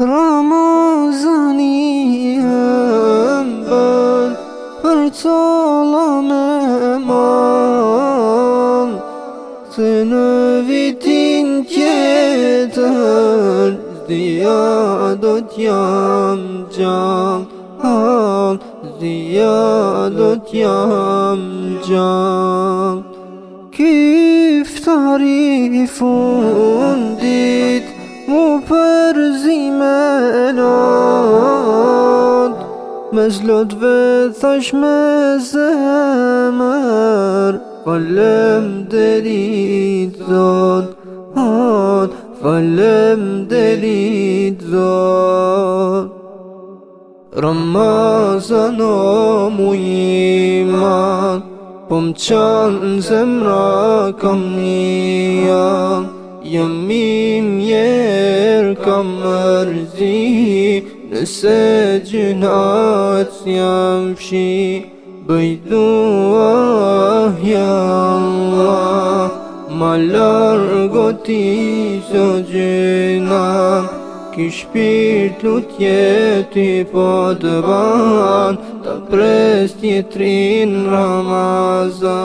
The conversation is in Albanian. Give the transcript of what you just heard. Ramazaniyem ben Fırt olamam al Sen övidin yeter Ziyadet yamcam al Ziyadet yamcam Kif tarifun din Me zlotve thash me zemër Falem derit zot Hot, falem derit zot Ramazan o mu iman Po më qanë zemra kam një Jamim jer kam mërzi Nëse gjënat jam shi Bëjdu ah ja Allah Ma largo ti së gjëna Ki shpirtu tjeti po të ban Ta prest jetrin Ramazan